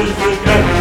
Christmas.